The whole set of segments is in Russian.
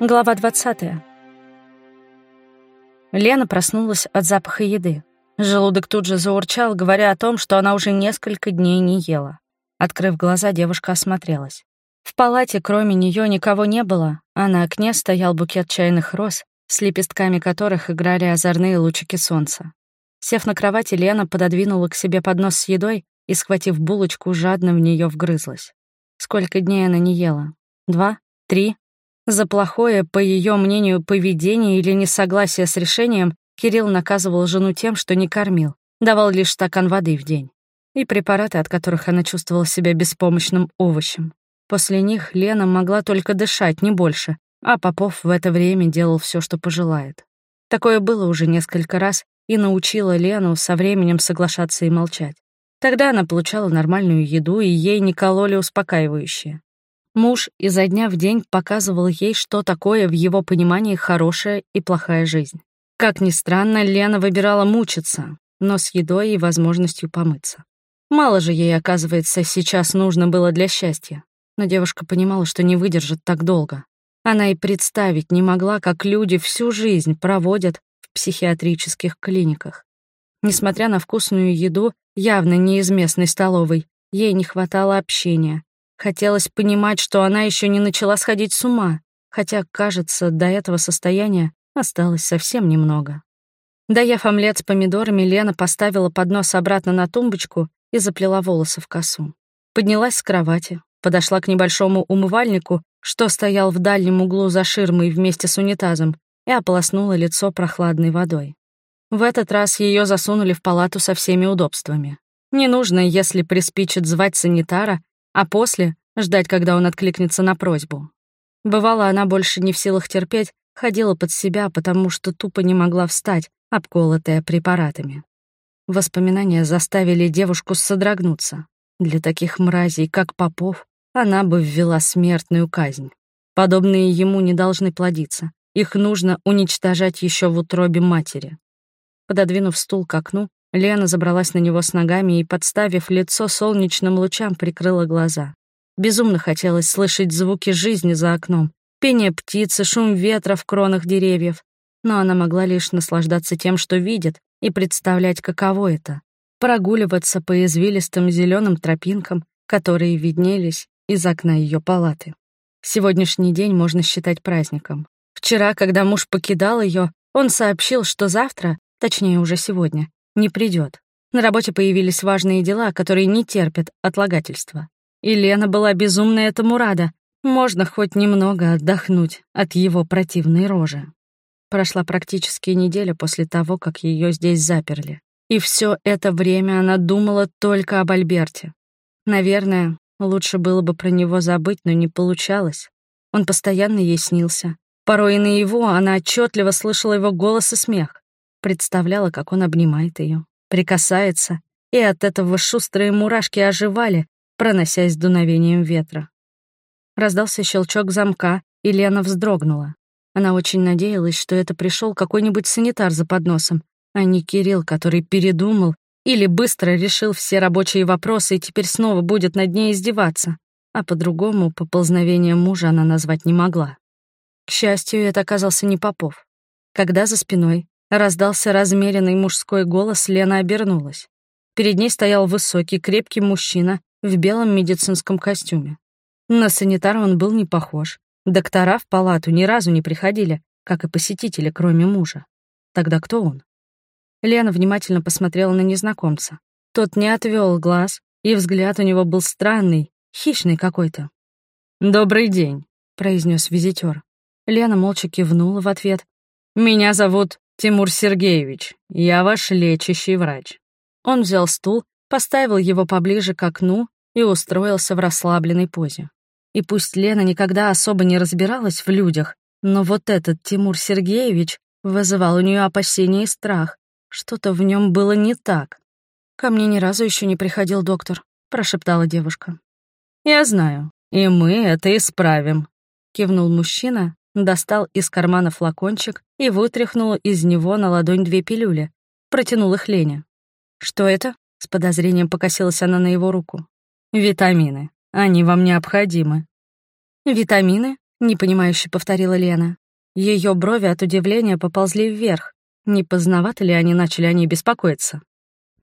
Глава 20. Лена проснулась от запаха еды. Желудок тут же заурчал, говоря о том, что она уже несколько дней не ела. Открыв глаза, девушка осмотрелась. В палате кроме нее никого не было, а на окне стоял букет чайных роз, с лепестками которых играли озорные лучики солнца. Сев на кровати, Лена пододвинула к себе поднос с едой и, схватив булочку, жадно в нее вгрызлась. Сколько дней она не ела? Два? Три? За плохое, по ее мнению, поведение или несогласие с решением Кирилл наказывал жену тем, что не кормил, давал лишь стакан воды в день. И препараты, от которых она чувствовала себя беспомощным овощем. После них Лена могла только дышать, не больше, а Попов в это время делал все, что пожелает. Такое было уже несколько раз и научила Лену со временем соглашаться и молчать. Тогда она получала нормальную еду, и ей не кололи успокаивающее. Муж изо дня в день показывал ей, что такое в его понимании хорошая и плохая жизнь. Как ни странно, Лена выбирала мучиться, но с едой и возможностью помыться. Мало же ей, оказывается, сейчас нужно было для счастья. Но девушка понимала, что не выдержит так долго. Она и представить не могла, как люди всю жизнь проводят в психиатрических клиниках. Несмотря на вкусную еду, явно не из местной столовой, ей не хватало общения, Хотелось понимать, что она еще не начала сходить с ума, хотя, кажется, до этого состояния осталось совсем немного. Доев омлет с помидорами, Лена поставила поднос обратно на тумбочку и заплела волосы в косу. Поднялась с кровати, подошла к небольшому умывальнику, что стоял в дальнем углу за ширмой вместе с унитазом, и ополоснула лицо прохладной водой. В этот раз ее засунули в палату со всеми удобствами. Не нужно, если приспичит звать санитара, а после — ждать, когда он откликнется на просьбу. Бывало, она больше не в силах терпеть, ходила под себя, потому что тупо не могла встать, обколотая препаратами. Воспоминания заставили девушку содрогнуться. Для таких мразей, как Попов, она бы ввела смертную казнь. Подобные ему не должны плодиться. Их нужно уничтожать еще в утробе матери. Пододвинув стул к окну, Лена забралась на него с ногами и, подставив лицо солнечным лучам, прикрыла глаза. Безумно хотелось слышать звуки жизни за окном, пение птицы, шум ветра в кронах деревьев. Но она могла лишь наслаждаться тем, что видит, и представлять, каково это — прогуливаться по извилистым зеленым тропинкам, которые виднелись из окна ее палаты. Сегодняшний день можно считать праздником. Вчера, когда муж покидал ее, он сообщил, что завтра, точнее уже сегодня, не придет. На работе появились важные дела, которые не терпят отлагательства. И Лена была безумно этому рада. Можно хоть немного отдохнуть от его противной рожи. Прошла практически неделя после того, как ее здесь заперли. И все это время она думала только об Альберте. Наверное, лучше было бы про него забыть, но не получалось. Он постоянно ей снился. Порой и наяву она отчетливо слышала его голос и смех представляла, как он обнимает ее, прикасается, и от этого шустрые мурашки оживали, проносясь дуновением ветра. Раздался щелчок замка, и Лена вздрогнула. Она очень надеялась, что это пришел какой-нибудь санитар за подносом, а не Кирилл, который передумал или быстро решил все рабочие вопросы и теперь снова будет над ней издеваться. А по-другому поползновение мужа она назвать не могла. К счастью, это оказался не Попов. Когда за спиной, Раздался размеренный мужской голос, Лена обернулась. Перед ней стоял высокий, крепкий мужчина в белом медицинском костюме. На санитара он был не похож. Доктора в палату ни разу не приходили, как и посетители, кроме мужа. Тогда кто он? Лена внимательно посмотрела на незнакомца. Тот не отвел глаз, и взгляд у него был странный, хищный какой-то. «Добрый день», — произнес визитер. Лена молча кивнула в ответ. «Меня зовут «Тимур Сергеевич, я ваш лечащий врач». Он взял стул, поставил его поближе к окну и устроился в расслабленной позе. И пусть Лена никогда особо не разбиралась в людях, но вот этот Тимур Сергеевич вызывал у нее опасения и страх. Что-то в нем было не так. «Ко мне ни разу еще не приходил доктор», — прошептала девушка. «Я знаю, и мы это исправим», — кивнул мужчина, достал из кармана флакончик и вытряхнул из него на ладонь две пилюли. Протянул их Лене. «Что это?» — с подозрением покосилась она на его руку. «Витамины. Они вам необходимы». «Витамины?» — непонимающе повторила Лена. Ее брови от удивления поползли вверх. Не поздновато ли они начали о ней беспокоиться?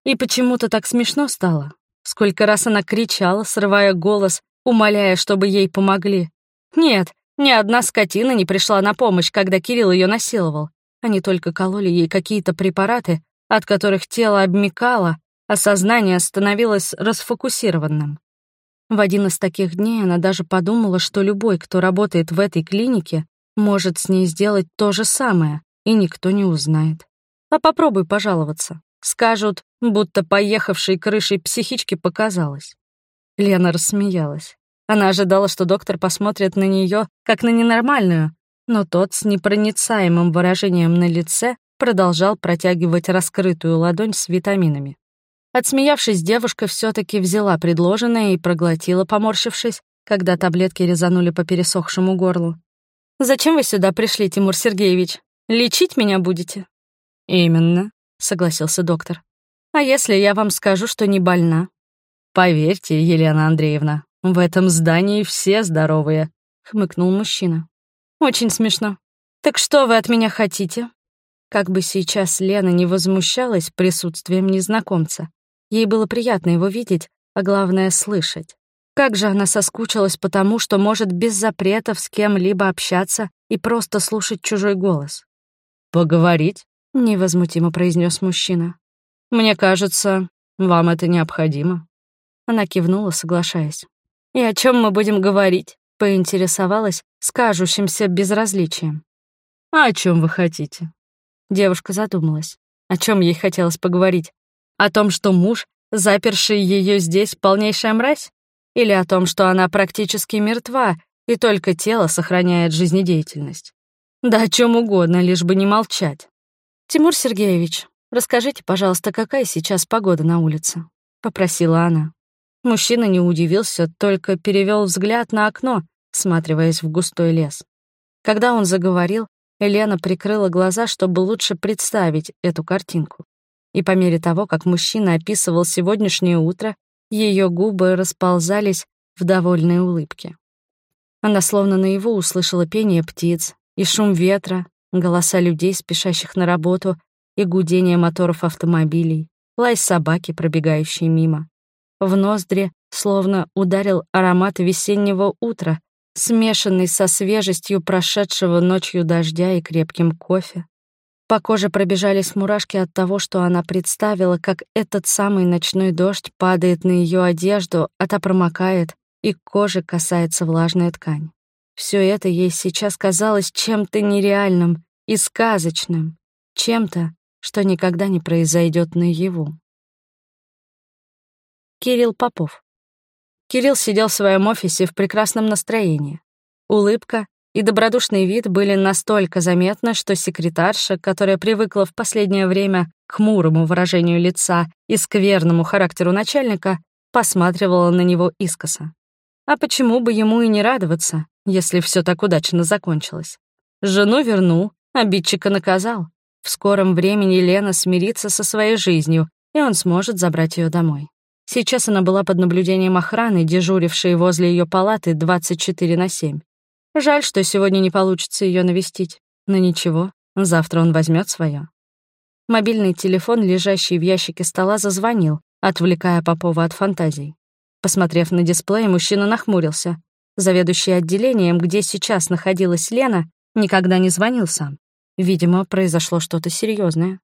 И почему-то так смешно стало. Сколько раз она кричала, срывая голос, умоляя, чтобы ей помогли. Нет, ни одна скотина не пришла на помощь, когда Кирилл ее насиловал. Они только кололи ей какие-то препараты, от которых тело обмекало, а сознание становилось расфокусированным. В один из таких дней она даже подумала, что любой, кто работает в этой клинике, может с ней сделать то же самое, и никто не узнает. А попробуй пожаловаться. Скажут, будто поехавшей крышей психички показалось. Лена рассмеялась. Она ожидала, что доктор посмотрит на нее как на ненормальную, но тот с непроницаемым выражением на лице продолжал протягивать раскрытую ладонь с витаминами. Отсмеявшись, девушка все таки взяла предложенное и проглотила, поморщившись, когда таблетки резанули по пересохшему горлу. «Зачем вы сюда пришли, Тимур Сергеевич? Лечить меня будете?» «Именно», — согласился доктор. «А если я вам скажу, что не больна?» «Поверьте, Елена Андреевна, в этом здании все здоровые», — хмыкнул мужчина. «Очень смешно. Так что вы от меня хотите?» Как бы сейчас Лена не возмущалась присутствием незнакомца, Ей было приятно его видеть, а главное — слышать. Как же она соскучилась по тому, что может без запретов с кем-либо общаться и просто слушать чужой голос. «Поговорить?» — невозмутимо произнес мужчина. «Мне кажется, вам это необходимо». Она кивнула, соглашаясь. «И о чем мы будем говорить?» — поинтересовалась с кажущимся безразличием. «А о чем вы хотите?» Девушка задумалась. О чем ей хотелось поговорить? О том, что муж, заперший ее здесь, полнейшая мразь? Или о том, что она практически мертва, и только тело сохраняет жизнедеятельность? Да о чем угодно, лишь бы не молчать. «Тимур Сергеевич, расскажите, пожалуйста, какая сейчас погода на улице?» — попросила она. Мужчина не удивился, только перевел взгляд на окно, всматриваясь в густой лес. Когда он заговорил, Елена прикрыла глаза, чтобы лучше представить эту картинку и по мере того, как мужчина описывал сегодняшнее утро, ее губы расползались в довольной улыбке. Она словно наяву услышала пение птиц и шум ветра, голоса людей, спешащих на работу, и гудение моторов автомобилей, лай собаки, пробегающей мимо. В ноздри словно ударил аромат весеннего утра, смешанный со свежестью прошедшего ночью дождя и крепким кофе. По коже пробежались мурашки от того, что она представила, как этот самый ночной дождь падает на ее одежду, а та промокает, и кожи касается влажная ткань. Все это ей сейчас казалось чем-то нереальным и сказочным, чем-то, что никогда не произойдет наяву. Кирилл Попов. Кирилл сидел в своем офисе в прекрасном настроении. Улыбка, и добродушный вид были настолько заметны, что секретарша, которая привыкла в последнее время к хмурому выражению лица и скверному характеру начальника, посматривала на него искоса. А почему бы ему и не радоваться, если все так удачно закончилось? Жену вернул, обидчика наказал. В скором времени Лена смирится со своей жизнью, и он сможет забрать ее домой. Сейчас она была под наблюдением охраны, дежурившей возле ее палаты 24 на 7. Жаль, что сегодня не получится ее навестить. Но ничего, завтра он возьмет свое. Мобильный телефон, лежащий в ящике стола, зазвонил, отвлекая Попова от фантазий. Посмотрев на дисплей, мужчина нахмурился. Заведующий отделением, где сейчас находилась Лена, никогда не звонил сам. Видимо, произошло что-то серьезное.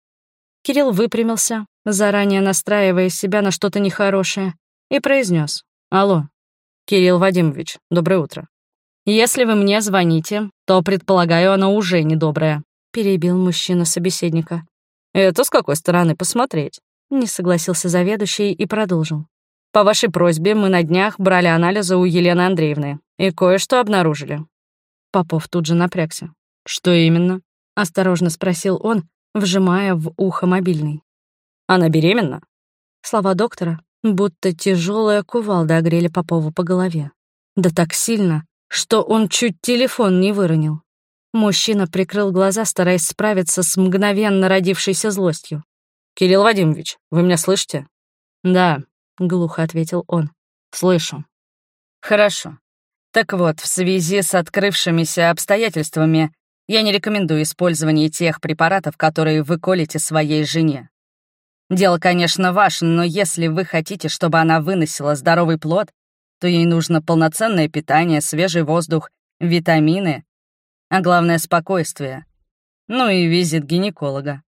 Кирилл выпрямился, заранее настраивая себя на что-то нехорошее, и произнес: «Алло, Кирилл Вадимович, доброе утро. «Если вы мне звоните, то, предполагаю, оно уже недоброе», — перебил мужчина собеседника. «Это с какой стороны посмотреть?» — не согласился заведующий и продолжил. «По вашей просьбе мы на днях брали анализы у Елены Андреевны и кое-что обнаружили». Попов тут же напрягся. «Что именно?» — осторожно спросил он, вжимая в ухо мобильный. «Она беременна?» Слова доктора, будто тяжелая кувалда огрели Попову по голове. Да так сильно, что он чуть телефон не выронил. Мужчина прикрыл глаза, стараясь справиться с мгновенно родившейся злостью. «Кирилл Вадимович, вы меня слышите?» «Да», — глухо ответил он. «Слышу». «Хорошо. Так вот, в связи с открывшимися обстоятельствами я не рекомендую использование тех препаратов, которые вы колите своей жене. Дело, конечно, ваше, но если вы хотите, чтобы она выносила здоровый плод, то ей нужно полноценное питание, свежий воздух, витамины, а главное — спокойствие. Ну и визит гинеколога.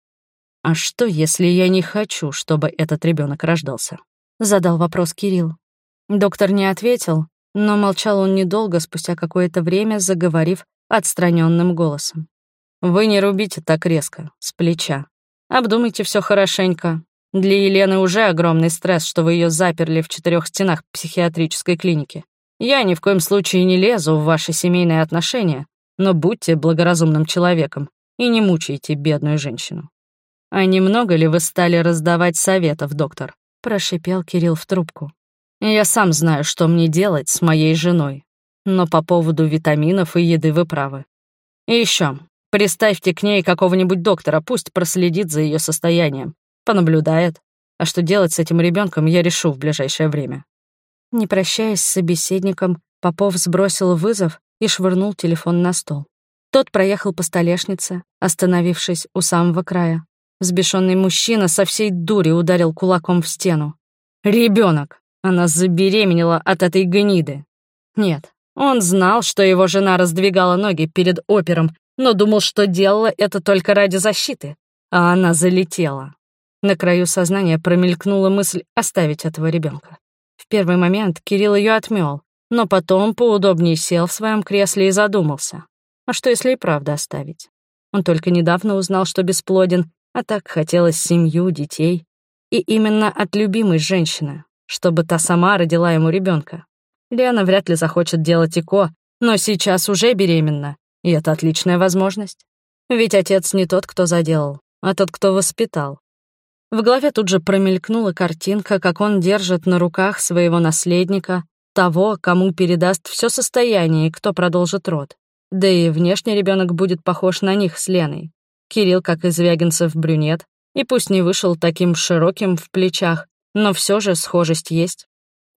«А что, если я не хочу, чтобы этот ребенок рождался?» — задал вопрос Кирилл. Доктор не ответил, но молчал он недолго, спустя какое-то время заговорив отстраненным голосом. «Вы не рубите так резко, с плеча. Обдумайте все хорошенько. Для Елены уже огромный стресс, что вы ее заперли в четырех стенах психиатрической клиники. Я ни в коем случае не лезу в ваши семейные отношения, но будьте благоразумным человеком и не мучайте бедную женщину. «А немного ли вы стали раздавать советов, доктор?» — прошипел Кирилл в трубку. «Я сам знаю, что мне делать с моей женой, но по поводу витаминов и еды вы правы. И еще, приставьте к ней какого-нибудь доктора, пусть проследит за ее состоянием, понаблюдает. А что делать с этим ребенком, я решу в ближайшее время». Не прощаясь с собеседником, Попов сбросил вызов и швырнул телефон на стол. Тот проехал по столешнице, остановившись у самого края. Взбешенный мужчина со всей дури ударил кулаком в стену. Ребенок! Она забеременела от этой гниды. Нет, он знал, что его жена раздвигала ноги перед опером, но думал, что делала это только ради защиты. А она залетела. На краю сознания промелькнула мысль оставить этого ребенка. В первый момент Кирилл ее отмел, но потом поудобнее сел в своем кресле и задумался. А что, если и правда оставить? Он только недавно узнал, что бесплоден, а так хотелось семью, детей. И именно от любимой женщины, чтобы та сама родила ему ребенка. Лена вряд ли захочет делать ЭКО, но сейчас уже беременна, и это отличная возможность. Ведь отец не тот, кто заделал, а тот, кто воспитал. В голове тут же промелькнула картинка, как он держит на руках своего наследника, того, кому передаст все состояние и кто продолжит род. Да и внешне ребенок будет похож на них с Леной. Кирилл, как из Звягинцев, брюнет, и пусть не вышел таким широким в плечах, но все же схожесть есть.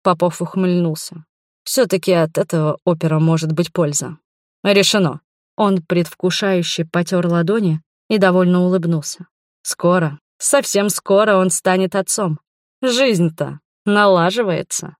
Попов ухмыльнулся. все таки от этого опера может быть польза. Решено. Он предвкушающе потер ладони и довольно улыбнулся. Скоро, совсем скоро он станет отцом. Жизнь-то налаживается.